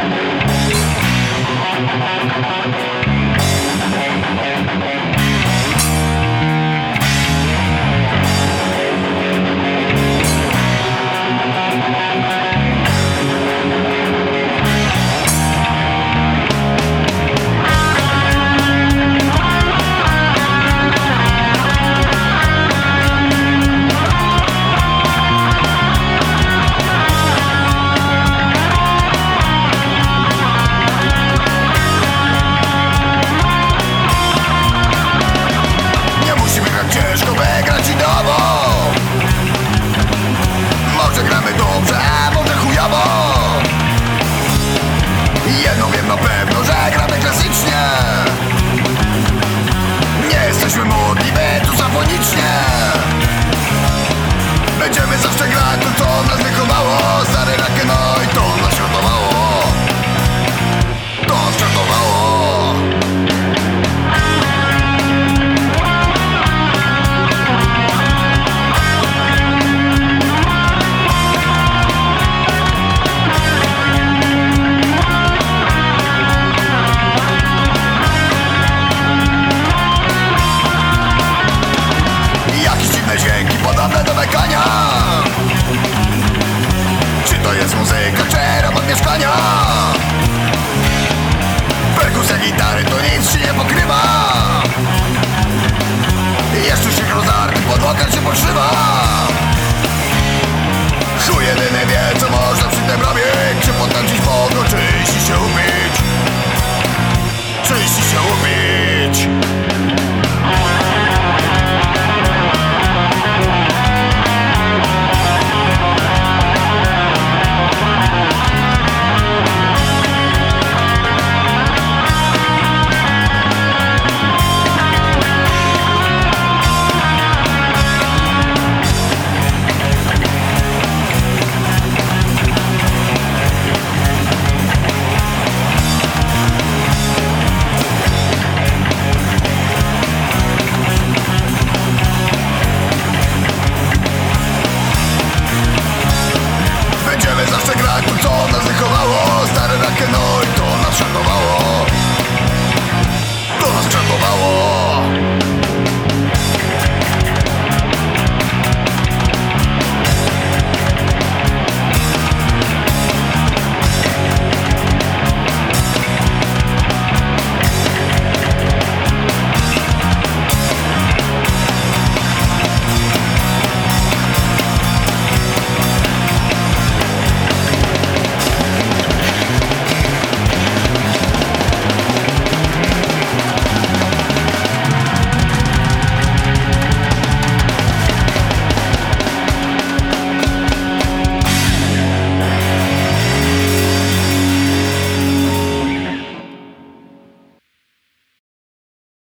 Nie ciężko, by grać i dobo Może gramy dobrze, a może chujowo. Jedno wiem na pewno, że gramy klasycznie. Nie jesteśmy modli, by tu symfonicznie Będziemy zawsze grać